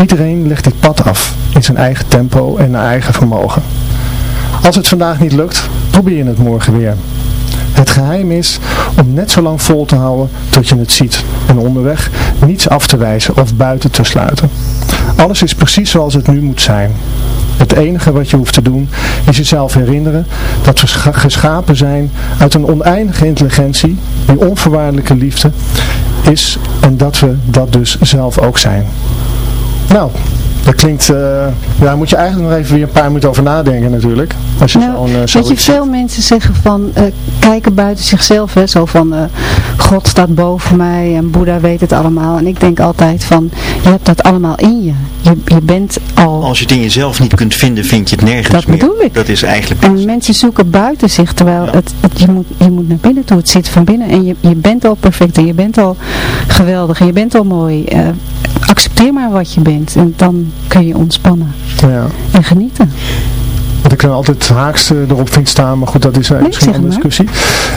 Iedereen legt dit pad af in zijn eigen tempo en naar eigen vermogen. Als het vandaag niet lukt, probeer je het morgen weer. Het geheim is om net zo lang vol te houden tot je het ziet en onderweg niets af te wijzen of buiten te sluiten. Alles is precies zoals het nu moet zijn. Het enige wat je hoeft te doen is jezelf herinneren dat we scha- geschapen zijn uit een oneindige intelligentie die onvoorwaardelijke liefde is en dat we dat dus zelf ook zijn. Nou, dat klinkt, eh, daar moet je eigenlijk nog even weer een paar minuten over nadenken natuurlijk. Als je Nou, uh, weet je, veel mensen zeggen van, eh, kijken buiten zichzelf, hè, zo van, eh, God staat boven mij en Boeddha weet het allemaal. En ik denk altijd van, je hebt dat allemaal in je. Je, je bent al, Als je het in jezelf niet kunt vinden, vind je het nergens Dat meer. bedoel ik. Dat is eigenlijk... en mensen zoeken buiten zich, terwijl het, het, je, moet, je moet naar binnen toe, het zit van binnen. En je, je bent al perfect en je bent al geweldig en je bent al mooi. Accepteer maar wat je bent en dan kun je ontspannen Ja. en genieten. Altijd haaks eh, erop vind staan, maar goed, dat is uh, Nee, misschien een discussie.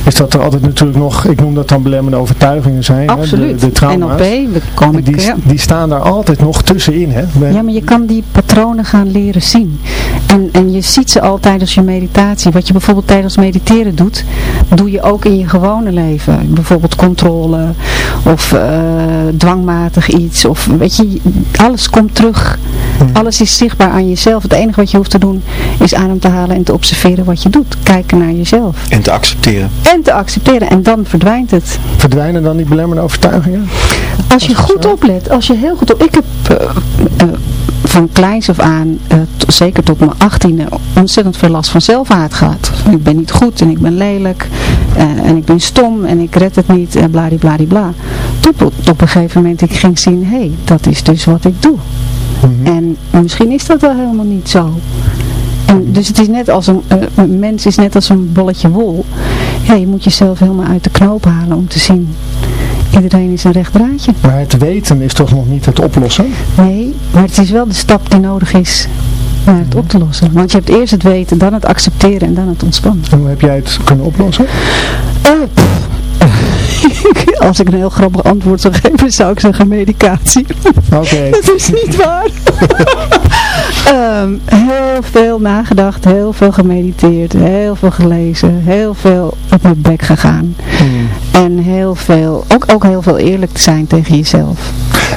Is dat er altijd natuurlijk nog, ik noem dat dan belemmerende overtuigingen zijn. Absoluut. Hè, de, de trauma's. NLP, dat kom ik, die, ja. die staan daar altijd nog tussenin. Hè? Bij- Ja, maar je kan die patronen gaan leren zien. En, en je ziet ze al tijdens je meditatie. Wat je bijvoorbeeld tijdens mediteren doet, doe je ook in je gewone leven. Bijvoorbeeld controle of eh, dwangmatig iets. Of weet je, alles komt terug. Alles is zichtbaar aan jezelf. Het enige wat je hoeft te doen is adem te halen en te observeren wat je doet. Kijken naar jezelf. En te accepteren. En te accepteren. En dan verdwijnt het. Verdwijnen dan die belemmerende overtuigingen? Als je goed oplet, als je heel goed op... Ik heb eh, eh, van kleins af aan, eh, zeker tot mijn achttiende, ontzettend veel last van zelfhaat gehad. Ik ben niet goed en ik ben lelijk eh, en ik ben stom en ik red het niet en bladibladibla. Tot op, op een gegeven moment ik ging zien, hé, hey, dat is dus wat ik doe. En misschien is dat wel helemaal niet zo. En dus het is net als een, een mens is net als een bolletje wol. Ja, je moet jezelf helemaal uit de knoop halen om te zien. Iedereen is een recht draadje. Maar het weten is toch nog niet het oplossen? Nee, maar het is wel de stap die nodig is naar het op te lossen. Want je hebt eerst het weten, dan het accepteren en dan het ontspannen. En hoe heb jij het kunnen oplossen? Eh. Als ik een heel grappig antwoord zou geven, zou ik zeggen medicatie. Oké. Dat is niet waar. Ehm, heel veel nagedacht, heel veel gemediteerd, heel veel gelezen, heel veel op mijn bek gegaan. Hmm. En heel veel, ook, ook heel veel eerlijk te zijn tegen jezelf.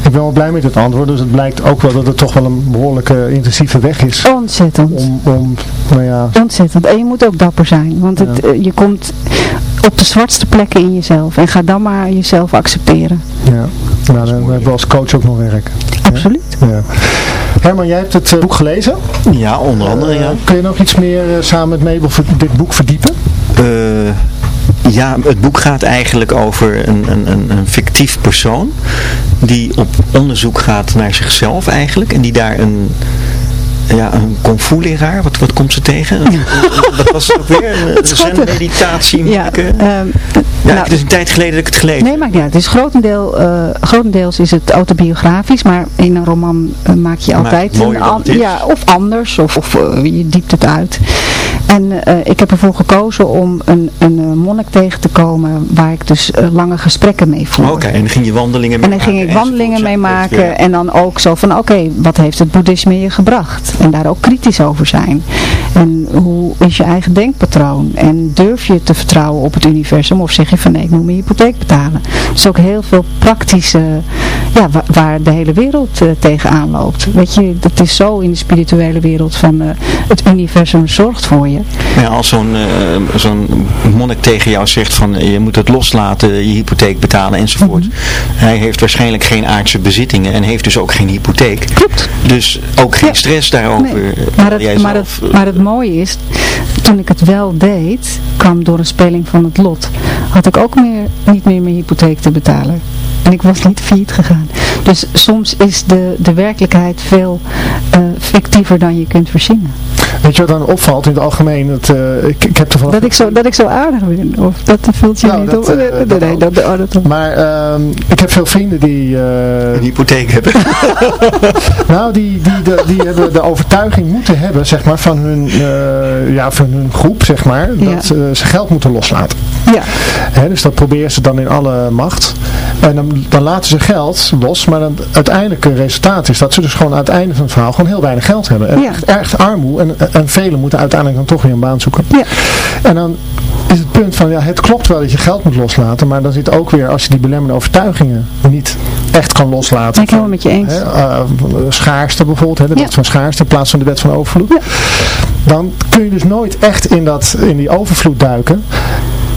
Ik ben wel blij met het antwoord, dus het blijkt ook wel dat het toch wel een behoorlijke intensieve weg is. Ontzettend. Om, om nou ja, Ontzettend. En je moet ook dapper zijn. Want het, eh, je komt op de zwartste plekken in jezelf. En ga dan maar jezelf accepteren. ja. Nou, dan hebben we als coach ook nog werk. Absoluut. Ja. Herman, jij hebt het eh, boek gelezen. Ja, onder andere, ja. Eh, kun je nog iets meer eh, samen met Mabel dit boek verdiepen? Ja, het boek gaat eigenlijk over een, een, een, een fictief persoon die op onderzoek gaat naar zichzelf eigenlijk en die daar een, ja, een kung fu leraar, wat, wat komt ze tegen? Wat was het ook weer? Een, schattig. zen-meditatie? Ja, ja, ehm, nou, het is een tijd geleden dat ik het gelezen Nee, maakt niet uit. Het is grotendeel, eh, grotendeels is het autobiografisch, maar in een roman eh, maak je altijd een ja, of anders, of, of eh, je diept het uit. En eh, ik heb ervoor gekozen om een, een eh, monnik tegen te komen waar ik dus eh, lange gesprekken mee voer. Oké, en dan ging je wandelingen En mee dan ging ik wandelingen mee maken en dan ook zo van oké, wat heeft het boeddhisme je gebracht? En daar ook kritisch over zijn. En hoe is je eigen denkpatroon? En durf je te vertrouwen op het universum of zeg je van nee, ik moet mijn hypotheek betalen? Dus ook heel veel praktische, ja, wa- waar de hele wereld eh, tegenaan loopt. Weet je, dat is zo in de spirituele wereld van het universum zorgt voor ja, als zo'n eh, zo'n monnik tegen jou zegt van eh, je moet het loslaten, je hypotheek betalen enzovoort. Mhm. Hij heeft waarschijnlijk geen aardse bezittingen en heeft dus ook geen hypotheek. Klopt. Dus ook geen Ja. stress daarover. Nee, eh, maar, het, maar, het, maar het mooie is, toen ik het wel deed, kwam door een speling van het lot, had ik ook meer, niet meer mijn hypotheek te betalen. En ik was niet failliet gegaan. Dus soms is de, de werkelijkheid veel fictiever dan je kunt verzinnen. Weet je wat dan opvalt in het algemeen? Het, eh, ik, ik heb. Dat ik zo, dat ik zo aardig ben. Of dat vult je Nou, niet dat, op. eh, Nee, dat nee, dat, oh, dat, Maar ehm, ik heb veel vrienden die... eh, een hypotheek hebben. Nou, die, die, die hebben de overtuiging moeten hebben, zeg maar, van hun, eh, ja, van hun groep, zeg maar, dat Ja. eh, ze geld moeten loslaten. ja, Hè, dus dat proberen ze dan in alle macht. En dan, dan laten ze geld los, maar dan, het uiteindelijke resultaat is dat ze dus gewoon aan het einde van het verhaal gewoon heel weinig geld hebben. En Ja. echt, echt armoe en, en velen moeten uiteindelijk dan toch weer een baan zoeken. ja. En dan is het punt van, ja, het klopt wel dat je geld moet loslaten, maar dan zit ook weer, als je die belemmerende overtuigingen niet echt kan loslaten. Ben ik helemaal met je eens. Hè, eh, schaarste bijvoorbeeld, hè, de wet Ja. van schaarste in plaats van de wet van overvloed. Ja. Dan kun je dus nooit echt in, dat, in die overvloed duiken.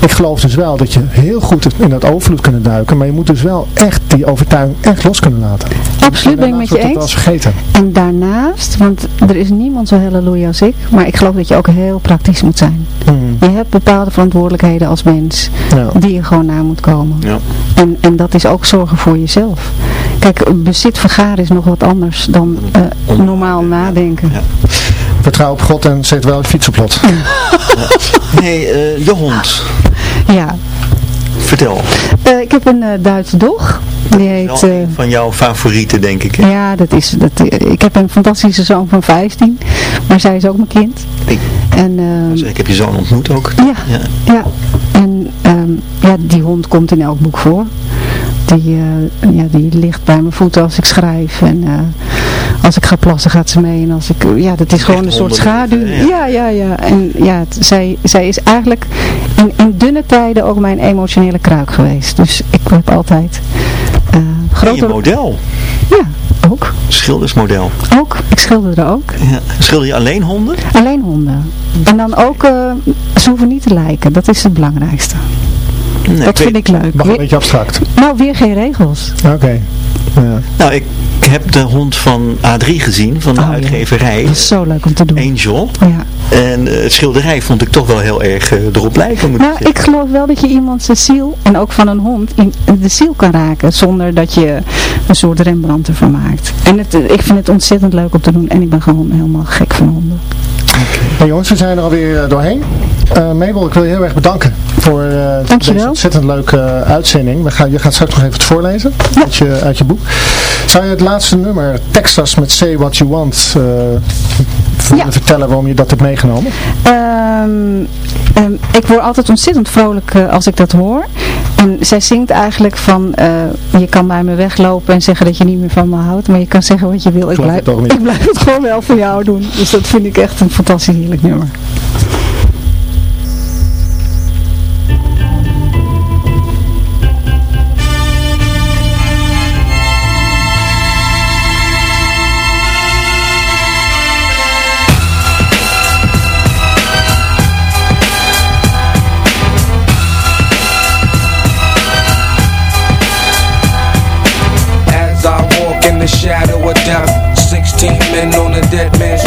Ik geloof dus wel dat je heel goed in dat overvloed kunnen duiken, maar je moet dus wel echt die overtuiging echt los kunnen laten. Absoluut, ben ik En met daarnaast je eens. En daarnaast, want er is niemand zo halleluja als ik, maar ik geloof dat je ook heel praktisch moet zijn. Hmm. Je hebt bepaalde verantwoordelijkheden als mens Ja. die je gewoon na moet komen. Ja. En, en dat is ook zorgen voor jezelf. Kijk, bezit vergaren is nog wat anders dan eh, normaal nadenken. Ja. Vertrouw op God en zet wel je fiets op lot. Nee, eh, je hond. Ja. Vertel. Eh, ik heb een eh, Duitse dog. Die heet... Een van jouw favorieten, denk ik. hè? ja, dat is, dat, ik heb een fantastische zoon van 15, maar zij is ook mijn kind. Ik, En, ehm, ik heb je zoon ontmoet ook. Ja, Ja. ja. En ehm, ja, die hond komt in elk boek voor. Die, eh, ja, die ligt bij mijn voeten als ik schrijf. En eh, als ik ga plassen gaat ze mee. En als ik, ja, dat is gewoon een soort schaduw. Ja, ja, ja. En ja, het- zij, zij is eigenlijk in, in dunne tijden ook mijn emotionele kruik geweest. Dus ik heb altijd eh En je grote... model. Ja, ook. Schildersmodel. Ook. Ik schilderde ook. Ja. Schilder je alleen honden? Alleen honden. En dan ook, eh ze hoeven niet te lijken. Dat is het belangrijkste. Nee, dat vind ik leuk. Mag een beetje abstract. nou, weer geen regels. Oké. Ja. Nou, ik heb de hond van A3 gezien, van de Oh, ja. uitgeverij. Dat is zo leuk om te doen. Angel. Ja. En eh, het schilderij vond ik toch wel heel erg eh, erop lijken, moet Nou, ik ik geloof wel dat je iemand zijn ziel, en ook van een hond, in de ziel kan raken. Zonder dat je een soort Rembrandt ervan maakt. En het, ik vind het ontzettend leuk om te doen. En ik ben gewoon helemaal gek van honden. Hey jongens, we zijn er alweer eh, doorheen. Eh Mabel, ik wil je heel erg bedanken voor Dankjewel. deze ontzettend leuke eh, uitzending. We gaan, je gaat straks nog even het voorlezen uit, je, uit je boek. Zou je het laatste nummer, Texas met Say What You Want, eh, Ja. vertellen waarom je dat hebt meegenomen? Ehm, ehm, ik word altijd ontzettend vrolijk als ik dat hoor. En zij zingt eigenlijk van, je kan bij me weglopen en zeggen dat je niet meer van me houdt. Maar je kan zeggen wat je wil. Ik blijf, het ik blijf het gewoon wel voor jou doen. Dus dat vind ik echt een fantastisch heerlijk nummer.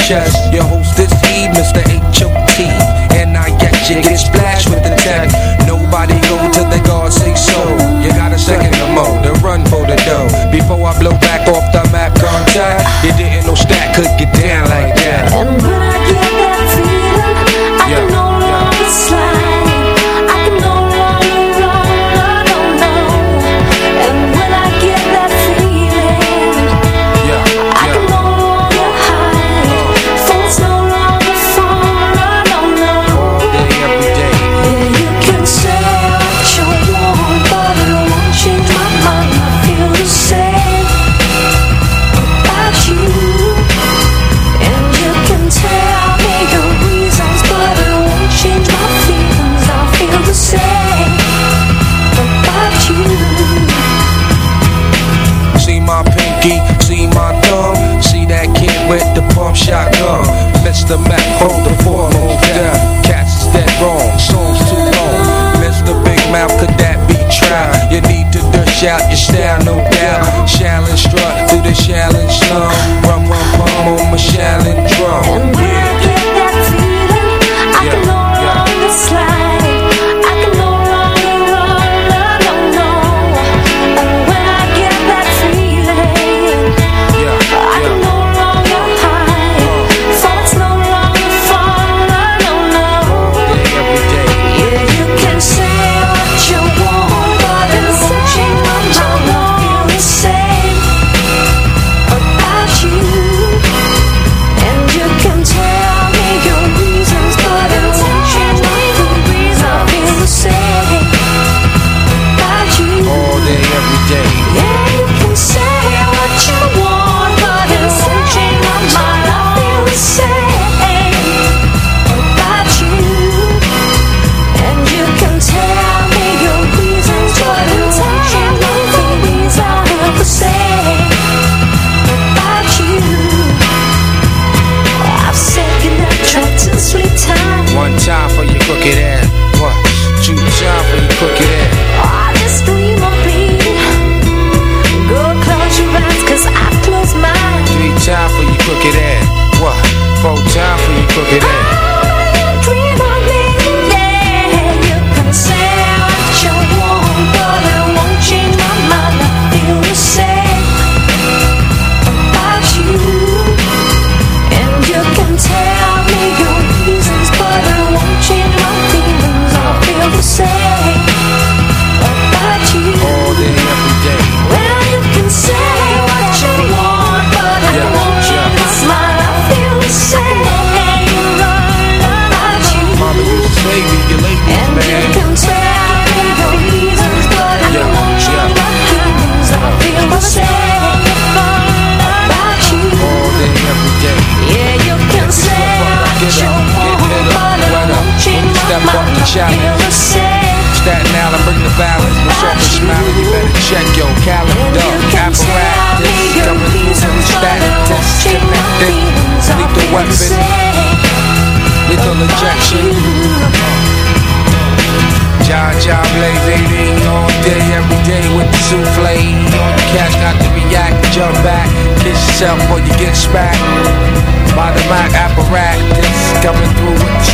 Chest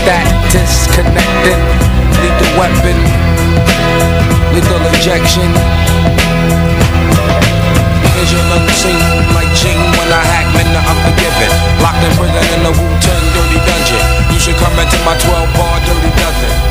with the lethal weapon, lethal injection. Vision unseen, like Ching when I hack men the unforgiven. Locked in prison in the Wu-Tang dirty dungeon. You should come into my 12 bar dirty dozen.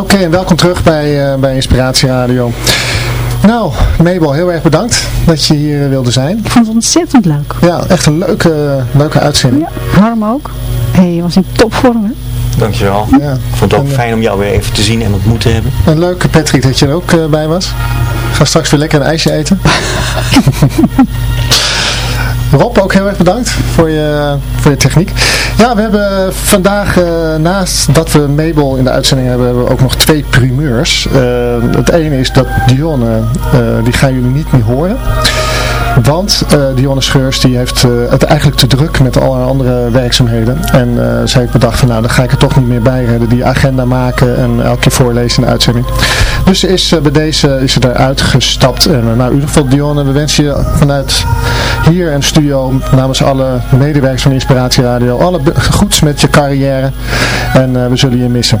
Oké, en welkom terug bij, uh, bij Inspiratie Radio. Nou, Mabel, heel erg bedankt dat je hier wilde zijn. Ik vond het ontzettend leuk. Ja, echt een leuke, leuke uitzending. Ja, Harm ook. Hey, je was in topvorm, hè? Dankjewel. Ja. Ik vond het ook en, fijn om jou weer even te zien en ontmoet te hebben. En leuk, Patrick, dat je er ook uh, bij was. Ga straks weer lekker een ijsje eten. Rob, ook heel erg bedankt voor je, voor je techniek. Ja, we hebben vandaag, uh, naast dat we Mabel in de uitzending hebben, hebben we ook nog twee primeurs. Uh, het ene is dat Dionne, uh, die gaan jullie niet meer horen. Want uh, Dionne Scheurs die heeft uh, het eigenlijk te druk met alle andere werkzaamheden. En uh, zij heeft bedacht van nou dan ga ik er toch niet meer bij redden. Die agenda maken en elke keer voorlezen uitzending. Dus ze is bij deze is ze eruit gestapt. En nou in ieder geval Dionne, we wensen je vanuit hier en studio namens alle medewerkers van Inspiratie Radio alle goeds met je carrière. En we zullen je missen.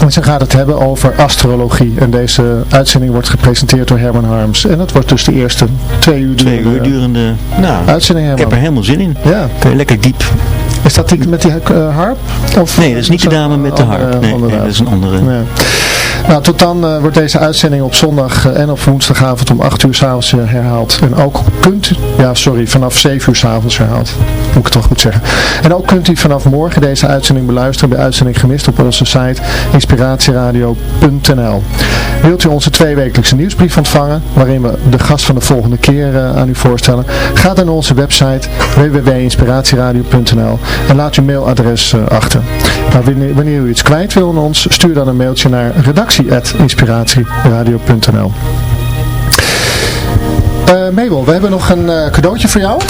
En ze gaat het hebben over astrologie. En deze uitzending wordt gepresenteerd door Herman Harms. En dat wordt dus de eerste twee uur durende, twee uur durende nou, uitzending. Herman. Ik heb er helemaal zin in. Ja. Kun je lekker diep. Is dat die met die uh, harp? Of, nee, dat is niet de dame met de harp. Nee, nee, dat is een andere. Nee. Nou, tot dan uh, wordt deze uitzending op zondag uh, en op woensdagavond om 8 uur s'avonds uh, herhaald. En ook kunt, ja sorry, vanaf 7 uur s'avonds herhaald. Moet ik het toch goed zeggen. En ook kunt u vanaf morgen deze uitzending beluisteren, de uitzending gemist op onze site inspiratieradio.nl. Wilt u onze tweewekelijkse nieuwsbrief ontvangen, waarin we de gast van de volgende keer aan u voorstellen? Ga dan naar onze website www.inspiratieradio.nl en laat uw mailadres achter. Nou, wanneer, wanneer u iets kwijt wil aan ons, stuur dan een mailtje naar redactie.inspiratieradio.nl uh, Mabel, we hebben nog een uh, cadeautje voor jou.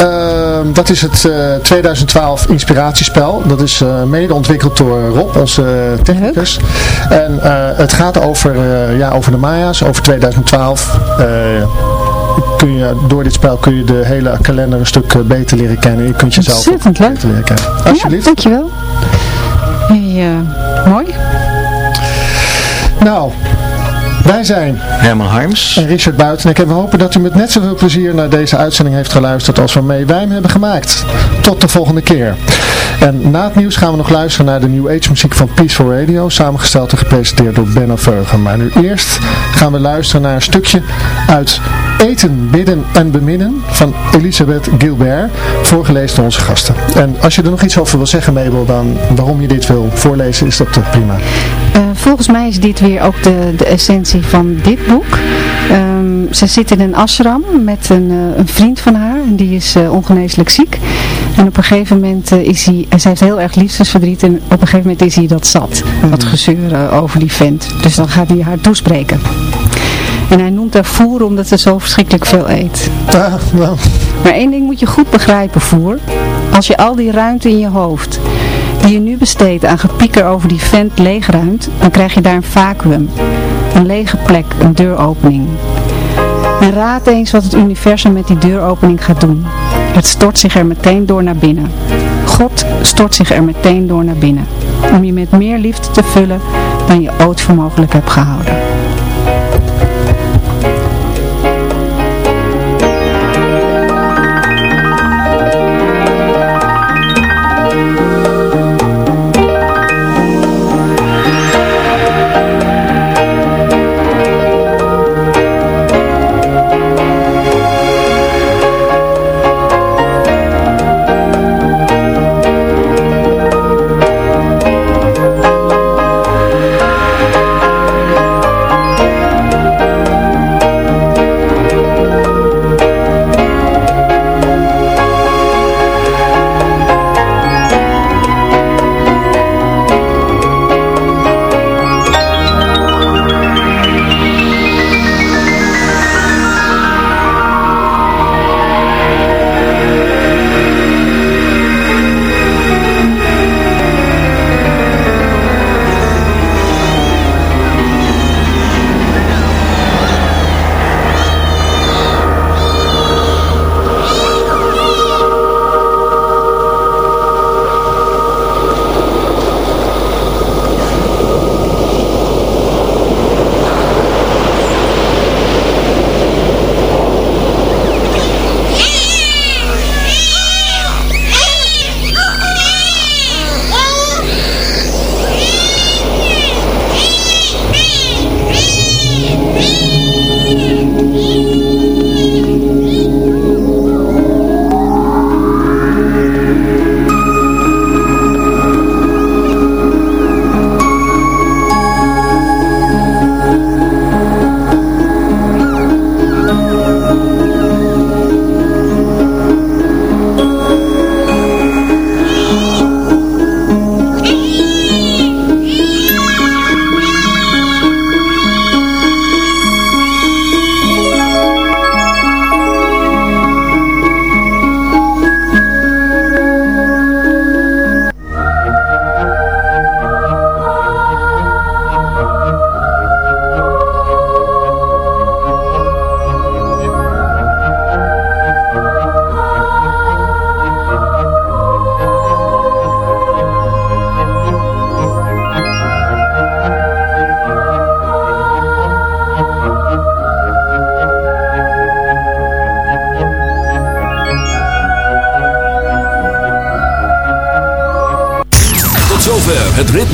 Uh, dat is het 2012 inspiratiespel. Dat is mede ontwikkeld door Rob, onze technicus. En het gaat over, ja, over de Maya's, over 2012 kun je, door dit spel kun je de hele kalender een stuk beter leren kennen. Je kunt jezelf Ontzettend leuk. beter leren kennen. Alsjeblieft. Ja, dankjewel. Hey, mooi. Nou, wij zijn Herman Harms en Richard Buitenek en we hopen dat u met net zoveel plezier naar deze uitzending heeft geluisterd als waarmee wij hem hebben gemaakt. Tot de volgende keer. En na het nieuws gaan we nog luisteren naar de New Age muziek van Peaceful Radio, samengesteld en gepresenteerd door Benno Veugen. Maar nu eerst gaan we luisteren naar een stukje uit Eten, Bidden en Beminnen van Elisabeth Gilbert, voorgelezen door onze gasten. En als je er nog iets over wil zeggen, Mabel, dan waarom je dit wil voorlezen, is dat prima. Uh, volgens mij is dit weer ook de, de essentie van dit boek. Um, ze zit in een ashram met een, uh, een vriend van haar en die is uh, ongeneeslijk ziek. En op een gegeven moment is hij, zij heeft heel erg liefdesverdriet en op een gegeven moment is hij dat zat. Mm. Dat gezeuren over die vent. Dus dan gaat hij haar toespreken. En hij noemt haar voer omdat ze zo verschrikkelijk veel eet. Ja, nou. Maar één ding moet je goed begrijpen, voer. Als je al die ruimte in je hoofd, die je nu besteedt aan gepieker over die vent leegruimt, dan krijg je daar een vacuüm. Een lege plek, een deuropening. En raad eens wat het universum met die deuropening gaat doen. Het stort zich er meteen door naar binnen. God stort zich er meteen door naar binnen. Om je met meer liefde te vullen dan je ooit voor mogelijk hebt gehouden.